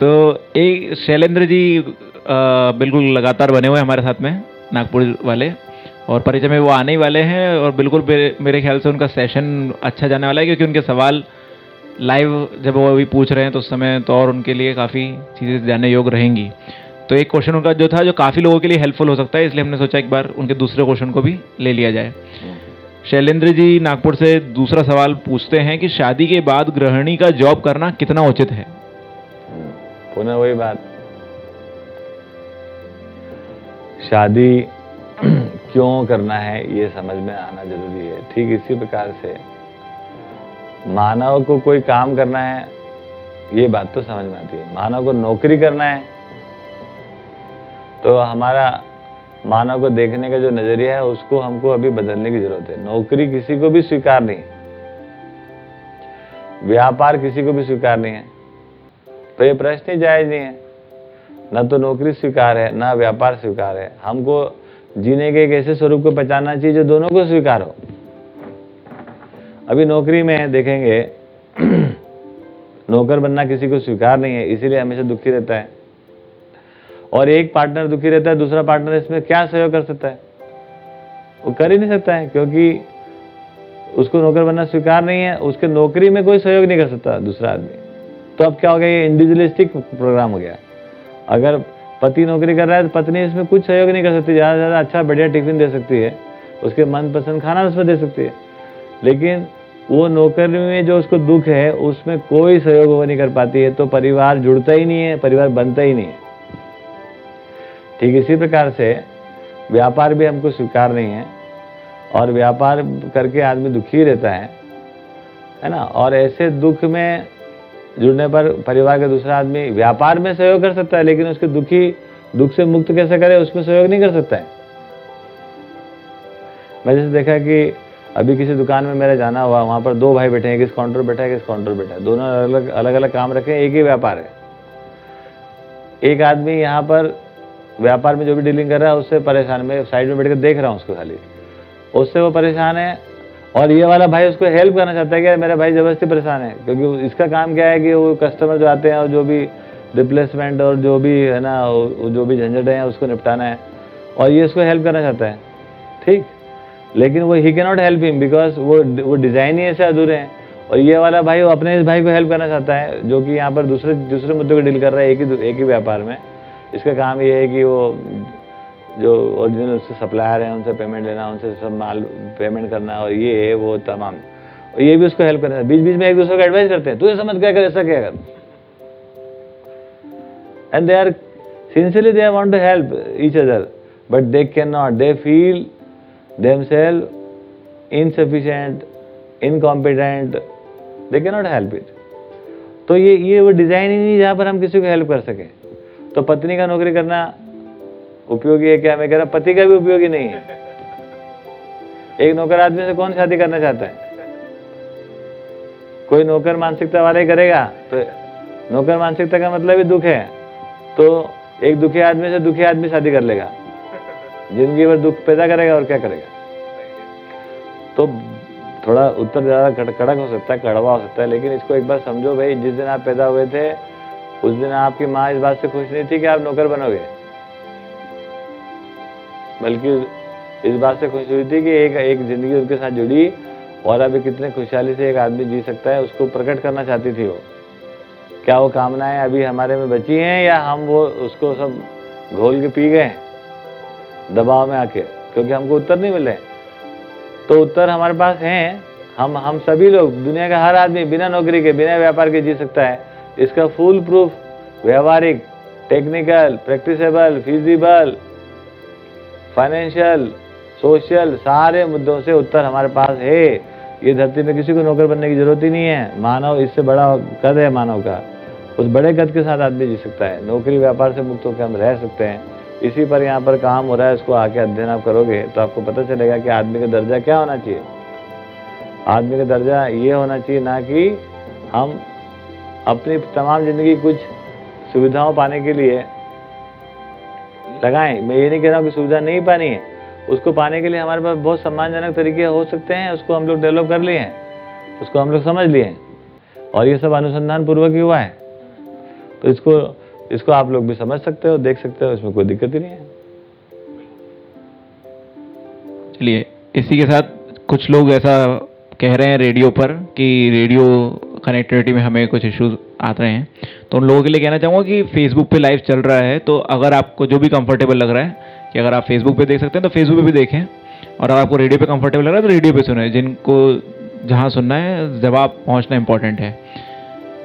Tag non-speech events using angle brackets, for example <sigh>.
तो एक शैलेंद्र जी बिल्कुल लगातार बने हुए हमारे साथ में, नागपुर वाले। और परिचय में वो आने ही वाले हैं और बिल्कुल मेरे- ख्याल से उनका सेशन अच्छा जाने वाला है क्योंकि उनके सवाल लाइव जब वो अभी पूछ रहे हैं तो उस समय तो और उनके लिए काफ़ी चीज़ें जानने योग रहेंगी। तो एक क्वेश्चन उनका जो था, जो काफ़ी लोगों के लिए हेल्पफुल हो सकता है, इसलिए हमने सोचा एक बार उनके दूसरे क्वेश्चन को भी ले लिया जाए। शैलेंद्र जी, नागपुर से दूसरा सवाल पूछते हैं कि शादी के बाद गृहिणी का जॉब करना कितना उचित है? पुनः वही बात। शादी <clears throat> क्यों करना है, ये समझ में आना ज़रूरी है। ठीक इसी प्रकार से मानव को कोई काम करना है, ये बात तो समझ में आती है। मानव को नौकरी करना है तो हमारा मानव को देखने का जो नज़रिया है, उसको हमको अभी बदलने की ज़रूरत है। नौकरी किसी को भी स्वीकार नहीं व्यापार किसी को भी स्वीकार नहीं है। तो ये प्रश्न ही जायज़ नहीं है। न तो नौकरी स्वीकार है, न व्यापार स्वीकार है। हमको जीने के एक ऐसे स्वरूप को पहचानना चाहिए जो दोनों को स्वीकार हो। अभी नौकरी में देखेंगे, <clears throat> नौकर बनना किसी को स्वीकार नहीं है, इसीलिए हमेशा दुखी रहता है। और एक पार्टनर दुखी रहता है, दूसरा पार्टनर इसमें क्या सहयोग कर सकता है? वो कर ही नहीं सकता है, क्योंकि उसको नौकर बनना स्वीकार नहीं है, उसके नौकरी में कोई सहयोग नहीं कर सकता दूसरा आदमी। तो अब क्या हो गया, ये इंडिविजुअलिस्टिक प्रोग्राम हो गया। अगर पति नौकरी कर रहा है तो पत्नी इसमें कुछ सहयोग नहीं कर सकती, ज़्यादा से ज़्यादा अच्छा बढ़िया टिफ़िन दे सकती है। उसके मनपसंद खाना उसमें दे सकती है। लेकिन वो नौकरी में जो उसको दुख है, उसमें कोई सहयोग वो नहीं कर पाती है तो परिवार जुड़ता ही नहीं है, परिवार बनता ही नहीं है। ठीक, इसी प्रकार से व्यापार भी हमको स्वीकार नहीं है, और व्यापार करके आदमी दुखी रहता है है ना? और ऐसे दुख में जुड़ने पर परिवार का दूसरा आदमी व्यापार में सहयोग कर सकता है, लेकिन उसके दुखी, दुख से मुक्त कैसे करे, उसमें सहयोग नहीं कर सकता है। मैं जैसे देखा कि अभी किसी दुकान में मेरा जाना हुआ, वहाँ पर दो भाई बैठे हैं किस काउंटर बैठा है किस काउंटर बैठा है। दोनों अलग अलग अलग काम रखे एक ही व्यापार है। एक आदमी यहाँ पर व्यापार में जो भी डीलिंग कर रहा है, उससे परेशान, मैं साइड में बैठ कर देख रहा हूँ उसको खाली। उससे वो परेशान है और ये वाला भाई उसको हेल्प करना चाहता है कि मेरा भाई ज़बरदस्ती परेशान है, क्योंकि इसका काम क्या है कि वो कस्टमर जो आते हैं और जो भी रिप्लेसमेंट और जो भी है ना जो भी झंझट है, उसको निपटाना है। और ये उसको हेल्प करना चाहता है। ठीक? लेकिन वो ही कैनॉट हेल्प हिम बिकॉज़ वो वो डिज़ाइन ही ऐसे अधूरे हैं। और ये वाला भाई, वो अपने इस भाई को हेल्प करना चाहता है, जो कि यहाँ पर दूसरे दूसरे मुद्दों को डील कर रहा है, एक ही एक ही व्यापार में। इसका काम ये है कि वो जो ओरिजिनल उसके सप्लायर हैं, उनसे पेमेंट लेना, उनसे सब माल पेमेंट करना, और ये है वो तमाम। और ये भी उसको हेल्प करना बीच बीच में एक दूसरे को एडवाइस करते हैं। तू ये समझ क्या कर, ऐसा क्या कर? And they are sincerely they want to help each other but they can not they feel themselves insufficient, incompetent. They cannot help it. तो ये ये वो डिज़ाइन ही नहीं जहाँ पर हम किसी को हेल्प कर सकें। तो पत्नी का नौकरी करना उपयोगी है क्या? मैं कह रहा पति का भी उपयोगी नहीं है। एक नौकर आदमी से कौन शादी करना चाहता है? कोई नौकर मानसिकता वाला ही करेगा। तो नौकर मानसिकता का मतलब ही दुख है। तो एक दुखी आदमी से दुखी आदमी शादी कर लेगा। ज़िंदगी भर दुख पैदा करेगा और क्या करेगा? तो थोड़ा उत्तर ज़्यादा कड़क हो सकता है, कड़वा हो सकता है, लेकिन इसको एक बार समझो भाई, जिस दिन आप पैदा हुए थे, उस दिन आपकी माँ इस बात से खुश नहीं थी कि आप नौकर बनोगे। बल्कि इस बात से खुश हुई थी कि एक एक ज़िंदगी उनके साथ जुड़ी और अभी कितने खुशहाली से एक आदमी जी सकता है, उसको प्रकट करना चाहती थी वो। क्या वो कामनाएँ अभी हमारे में बची हैं या हम वो, उसको सब घोल के पी गए हैं? दबाव में आके, क्योंकि हमको उत्तर नहीं मिले। तो उत्तर हमारे पास हैं। हम हम सभी लोग, दुनिया का हर आदमी बिना नौकरी के, बिना व्यापार के जी सकता है। इसका फुल प्रूफ व्यवहारिक technical practicable feasible financial social सारे मुद्दों से उत्तर हमारे पास है। ये धरती में किसी को नौकर बनने की ज़रूरत ही नहीं है। मानव इससे बड़ा कद है मानव का। उस बड़े कद के साथ आदमी जी सकता है। नौकरी, व्यापार से मुक्त होकर हम रह सकते हैं। इसी पर यहाँ पर काम हो रहा है इसको आके अध्ययन आप करोगे तो आपको पता चलेगा कि आदमी का दर्जा क्या होना चाहिए। आदमी का दर्जा ये होना चाहिए ना कि हम अपनी तमाम ज़िंदगी कुछ सुविधाओं पाने के लिए लगाएँ। मैं ये नहीं कह रहा हूँ कि सुविधा नहीं पानी है। उसको पाने के लिए हमारे पास बहुत सम्मानजनक तरीके हो सकते हैं, उसको हम लोग डेवलप कर लिए हैं, उसको हम लोग समझ लिए हैं। और ये सब अनुसंधान पूर्वक ही हुआ है। तो इसको इसको आप लोग भी समझ सकते हो, देख सकते हो, इसमें कोई दिक्कत ही नहीं है। चलिए, इसी के साथ कुछ लोग ऐसा कह रहे हैं रेडियो पर कि रेडियो कनेक्टिविटी में हमें कुछ इश्यूज़ आ रहे हैं। तो उन लोगों के लिए कहना चाहूँगा कि फेसबुक पे लाइव चल रहा है तो अगर आपको जो भी कंफर्टेबल लग रहा है, कि अगर आप फेसबुक पे देख सकते हैं तो फेसबुक पे भी देखें। और अगर आपको रेडियो पे कंफर्टेबल लग रहा है तो रेडियो पे सुने, जिनको जहाँ सुनना है जवाब पहुँचना इंपॉर्टेंट है।